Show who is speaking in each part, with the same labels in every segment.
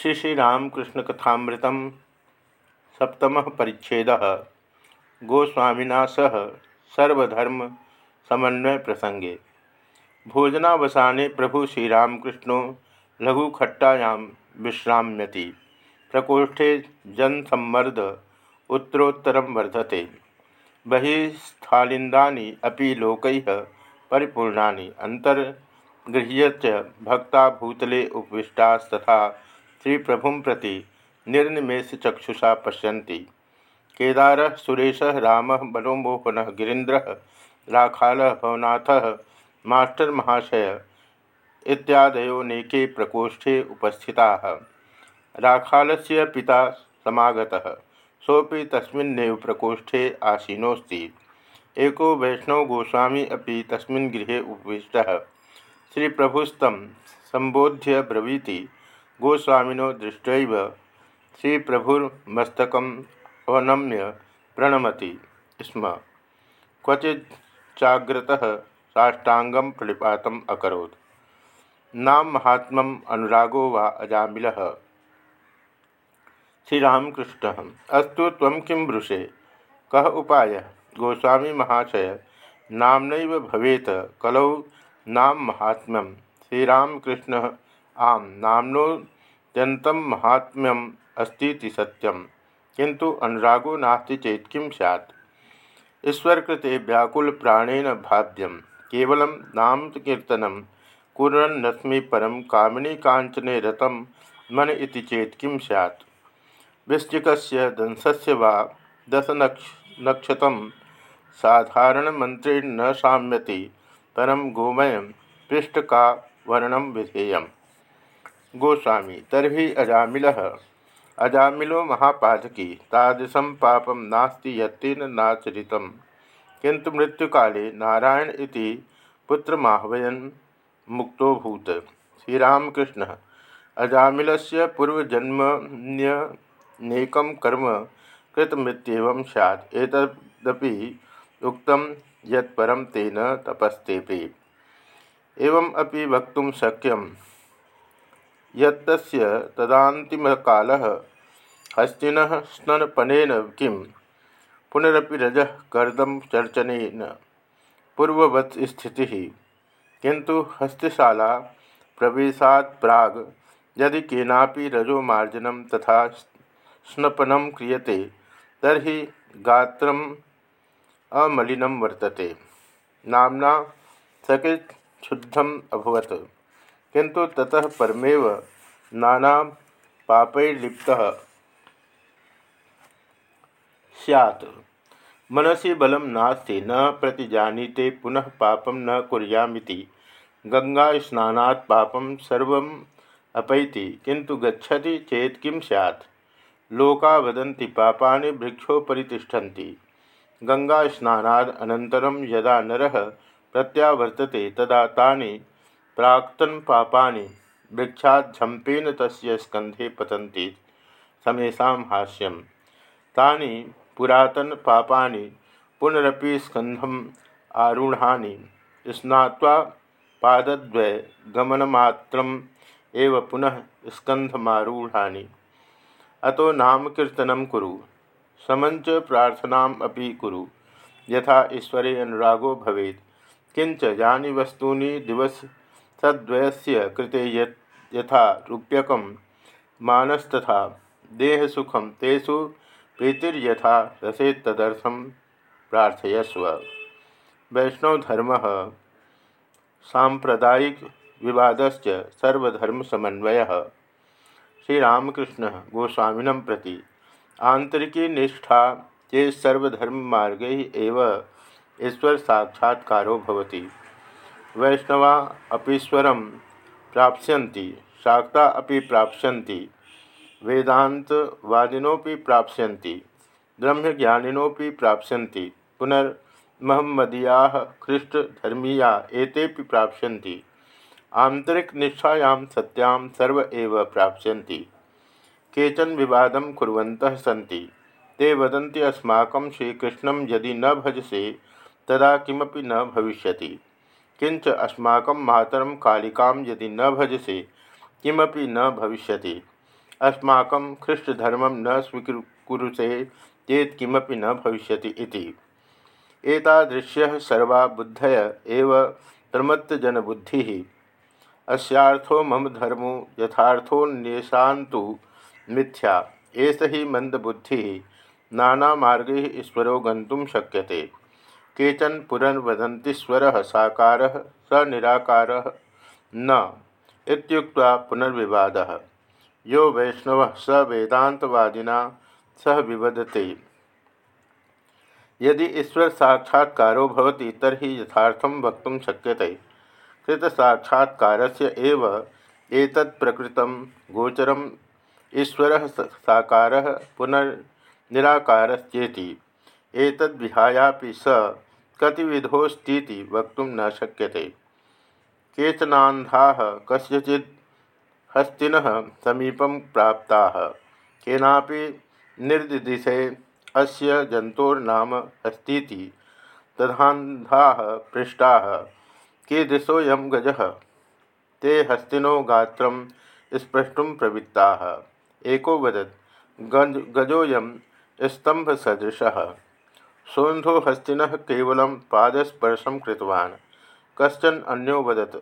Speaker 1: श्री श्रीरामकृष्ण कथामृत सप्तम परिच्छेद। गोस्वामीना सह सर्वधर्म समन्वय प्रसंगे। भोजनावसाने प्रभु श्रीरामकृष्ण लघुखट्टायां विश्राम्यति। प्रकोष्ठे जनसम्मर्द उत्तरोत्तरं वर्धते। बहिस्थालिन्दानि अपि लोकैः परिपूर्णानि। अन्तर्गृह्य च भक्ता भूतले उपविष्टास्तथा श्री प्रभु प्रति निर्निमेष चक्षुषा पश्यन्ति। केदार, सुरेश, राम, मनोमोहन, गिरीन्द्र, राखाल, भवनाथ, मास्टर महाशय इत्यादयो नेके प्रकोष्ठे उपस्थिता। राखाल पिता समागतः। सोपि तस्मिन्नेव प्रकोष्ठे आसीनोस्ति एको वैष्णव गोस्वामी अभी तस्मिन् गृहे श्री प्रभुस्तम संबोध्य ब्रवीति। गोस्वामिनो दृष्ट श्री प्रभुर्मस्तक अवनम्य प्रणमति स्म। क्वचिच्चाग्रत साष्टांगम प्रणिपात अकोत् नाम महात्म अनुरागो वा अजामिल। श्रीरामकृष्ण, अस्तु तम कह उपाय? गोस्वामी महाशय नामन भवेत कलौ नाम महात्म्यम। श्रीरामकृष्ण आम नामनोत्यंतम महात्म्यम अस्ती सत्यम किंतु अनुरागो नास्ति चेत किं सैत् ईश्वरकृते व्याकुल प्राणेन भाव्यम केवल नाम कीर्तन कुरन्नस्मि परम कामिनी कांचने रतम मन इति चेत किं सैत् वृश्चिकस्य दंशस्य वा दशनक्षतं साधारणमन्त्रेण न साम्यति परम गोमय पृष्ठ का वर्णम विधेयम्। गोस्वामी तरी अजामिल। अजामिलो महापातकी तादृशं पापम नास्ति नाचरित किंतु मृत्युकाले नारायण इति पुत्रमाह्वयन मुक्तोभूत श्रीरामकृष्ण अजामिल से पूर्वजन्मन्यनेकं कर्म कृतमृत्येवं सैत् एतदपि उक्तं यत्परं तेन तपस्ते एवं अपि वक्तुं शक्यं यत्तस्य तदान्तिमकालः हस्तिन स्ननपनेन किं पुनरपि रजः कर्दम चर्चनेन पूर्ववत् स्थितिः। किंतु हस्तशाला प्रवेशात् प्राग यदि केनापि रजोमार्जनं तथा स्नपन क्रियते, तर्हि गात्रम् अमलिनं वर्तते। नाम्ना सकृत् शुद्धम् अभवत्। किंतु ततः परमेव नाना पापैर्लिप्तः स्यात्। मनसि बलं नास्ति, न प्रतिजानीते, पुनः पापं न कुर्यामिति। गङ्गास्नानात् पापं सर्वम् अपैति किंतु गच्छति चेत किं स्यात्? लोका वदन्ति, पापानि वृक्षोपरि तिष्ठन्ति। गङ्गास्नानाद् अनन्तरं यदा नरः प्रत्यावर्तते, तदा तानि प्राक्तन पापानि वृक्षाझंपेन तस्य स्कंधे पतन्ति समेशा हास्यम। तानि पुरातन पापानि पुनरपि स्कंधम आरूढ़ानि। स्नात्वा पादद्वय गमनमात्रम एव पुनः स्कंधमारूढ़ानि अतो नामकीर्तनं कुरु। समञ्च प्रार्थनाम् अपि कुरु। यथा ईश्वरे अनुरागो भवेत्। किंच यानि वस्तूनि दिवस तद्वयस्य कृते यथा रूप्यकं मानस्तथा देहसुखम तेषु प्रीतिर्यथा रसे तदर्थम प्रार्थयस्व। वैष्णवधर्म सांप्रदायिक विवादश्च सर्वधर्मसमन्वय। श्रीरामकृष्ण गोस्वामीन प्रति आंतरिकी निष्ठा चेत सर्वधर्म मार्ग ईश्वर साक्षात्कारो भवति। वैष्णवा अपीश्वर प्राप्स्यन्ति, शाक्ता अपि प्राप्स्यन्ति वेदान्तवादिनोपि प्राप्स्यन्ति ब्रह्मज्ञानिनोपि प्राप्स्यन्ति, पुनर्महम्मदीयाः ख्रीष्टधर्मीया एतेपि प्राप्स्यन्ति, आन्तरिकनिष्ठायां सत्यां सर्व एव प्राप्स्यन्ति, केचन विवादं सन्ति, ते वदन्ति अस्माकं श्रीकृष्णं यदि न भजसे तदा किमपि न भविष्यति। किंच अस्माक मातरम कालिका यदि न भजसे, किमपि न भविष्य अस्माक ख्रीष्टधर्म न स्वीकुरुषे चेत किमपि न भविष्यति इति। सर्वा बुद्धय एव प्रमत्तजनबुद्धिः। अस्यार्थो मम धर्मो यथार्थोन्येषान्तु मिथ्या। एष ही मंदबुद्धि नाना नानामार्गैः ईश्वरो गन्तुं शक्यते। केचन पुरन् स्वर साकार स निराकार न पुनर्विवादः। यो वैष्णव स वेदांतवादिना सह विवदते। यदि ईश्वर साक्षात्कारो तर्हि यथार्थं वक्तुं शक्यते। कृतसाक्षात्कारस्य एव एतत् प्रकृतं गोचरम्। ईश्वरः साकारः पुनर्निराकारश्चेति स कतिविधोऽस्तीति वक्त न शक्यते। केचनान्धाः कस्यचित् हस्तिनः समीपं प्राप्ताः। केनापि निर्दिशे अस्य जंतोर्नाम अस्तीति तदान्धाः पृष्टाः। कीदृशोऽयं गजः? ते हस्तिनो गात्रं स्पृष्टुं प्रवृत्ताः। एको वदत् गज गजोऽयं स्तम्भसदृशः। सोन्धो हस्तिनः कवल पादस्पर्शं कृतवान्। कश्चन अन्यो वदत्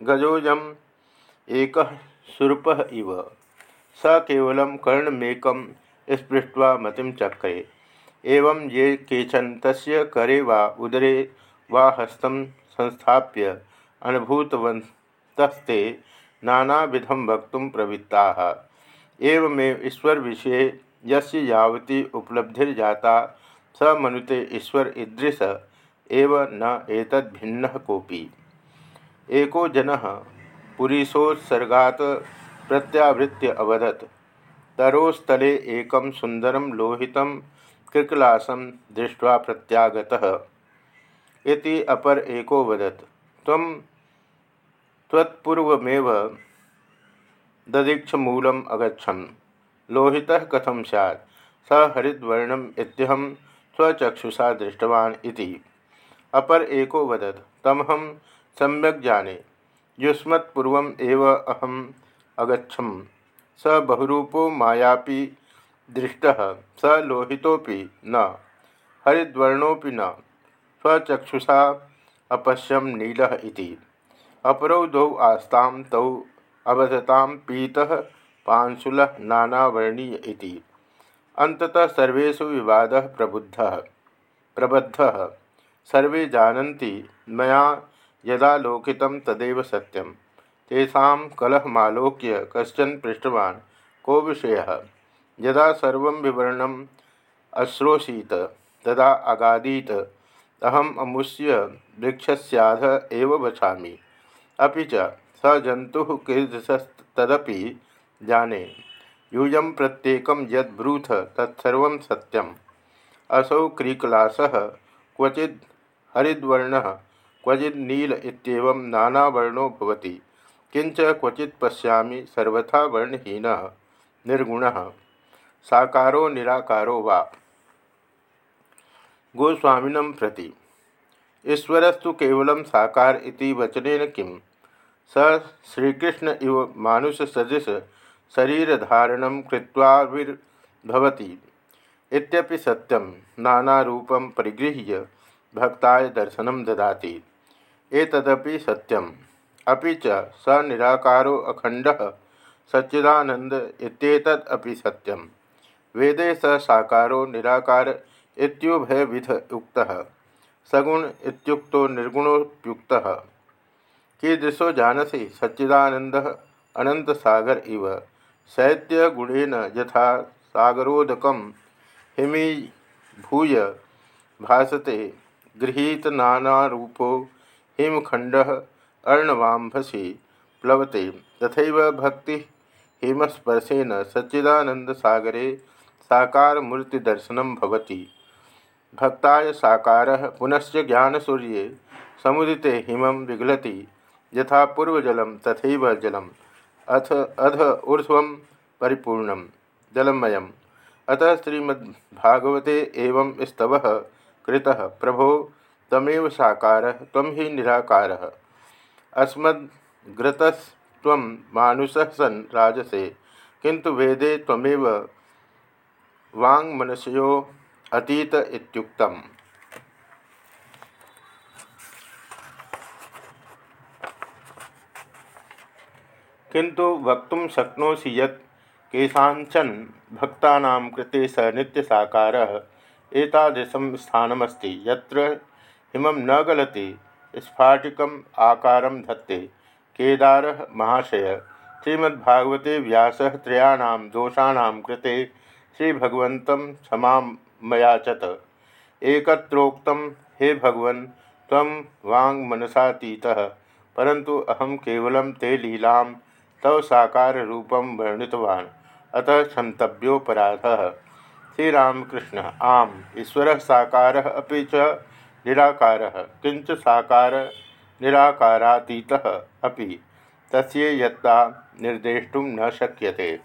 Speaker 1: गजोऽयम् एकः सुरपः इव। स केवलं कर्णमेकं स्पृष्ट्वा मतिम चक्रे। एवं ये केचन तस्य करे वा उदरे वा हस्तं संस्थाप्य अनुभूतवन्तस्ते नानाविधं वक्तुं प्रवृत्ताः। एवमेव ईश्वर विषये यस्य यावती उपलब्धिर्जाता स मनुते ईश्वर ईदृश एव न एतद्भिन्नः कोपि एको जनः पुरीसोत्सर्गात् प्रत्यावृत्य अवदत्। तरोस्तले एक सुंदर लोहित कृकलासम दृष्ट्वा प्रत्यागतः। इति अपर एको वदत्। त्वं त्वत्पूर्वमेव ददीक्षमूलम् अगछम लोहितः कथम स्यात्? स हरिद्वर्णम् स्वचक्षुषा दृष्टवान् इति। अपर एको वदत्, तमहं सम्यक् जाने, युष्मत्पूर्वम् एव अहम् अगछम् स बहुरूपो मायापी दृष्ट, स लोहितोपि न हरिद्वर्णोपि न, स्वचक्षुषा अपश्यम नील अपरौ द्वौ आस्तां तौ अवधतां पीतः पांशुलः नानावर्णीय इति अन्ततः विवाद प्रबुद्ध। प्रबद्ध। सर्वे जानन्ति मया यदा लोकितं तदेव सत्यम्। तेषा कलहमालोक्य कशन पृष्ठवान् को विषय। यदा सर्व विवरण अश्रोषीत, तदा अगादीत, अहम अमुष्य वृक्षस्याध एव वचामि अभी च स जंतु जाने। यूय प्रत्येक यद्ब्रूथ तत्सर्व सत्यम। असौ क्रीकलास क्वचि हरिद्वर्ण क्वचि नील इतम नानावर्णो किंच क्वचि पशा सर्वथा वर्णहीन, निर्गुण। साकारो निराकारो वा। गोस्वामीन प्रति। ईश्वरस्तु केवल साकार वचन किं स श्रीकृष्ण इव मानुषसदृश शरीरधारण कृत्वाविर्भवति इत्यपि सत्यं नानारूपं परिगृह्य भक्ताय दर्शनं ददाति। एतदपि सत्यम्। अभी च स निराकारो अखंड सच्चिदानंद इत्येतदपि सत्यम। वेदे स साकारो निराकार इत्युभयविध उक्तः। सगुण इत्युक्तो निर्गुणोप्युक्तः कीदृशो जानसी सच्चिदानंद अनंत सागर इव। शैत्यगुणेन यथा सागरोदक हिमीभूय भासते गृहीतनारूपो हिमखंड अर्णवांभसी प्लवते। तथा भक्ति हिमस्पर्शेन सच्चिदानंदसागरे साकारमूर्तिदर्शन भवति। भक्ताय साकार पुनश्च ज्ञानसूर्ये समुदिते हिम विगलति यथा पूर्वजल तथा जलम। अथ अध ऊर्ध्व परिपूर्ण जलमय अतः श्रीमद्भागवते एवं स्तव कृतः। प्रभो, तमेव साकार ही निराकार। अस्मद्घृतस्व मानुष सन राजसे किंतु वेदे तमेव वाङ्मनस्यो अतीत इत्युक्तम्। किंतु वक्त शक्नोसी यत् केषाञ्चन भक्तानां कृते स नित्यसाकारः एतादृशं स्थानमस्ति। यत्र हिमं न गलति, स्फाटिकम् आकारं धत्ते। केदारः महाशय। श्रीमद्भागवते व्यासः त्रयाणां दोषाणां कृते श्रीभगवन्तं क्षमामयाचत। एकत्रोक्तं, हे भगवन्, त्वं वाङ्मनसातीतः परंतु अहम केवलं ते लीलां तव साकार रूपम वर्णितवान। अतः क्षंतव्योपराध श्रीरामकृष्ण, आम, ईश्वर साकार अभी चराकार किंच साकार निराकारातीत अभी तस्य यत्ता न शक्यते।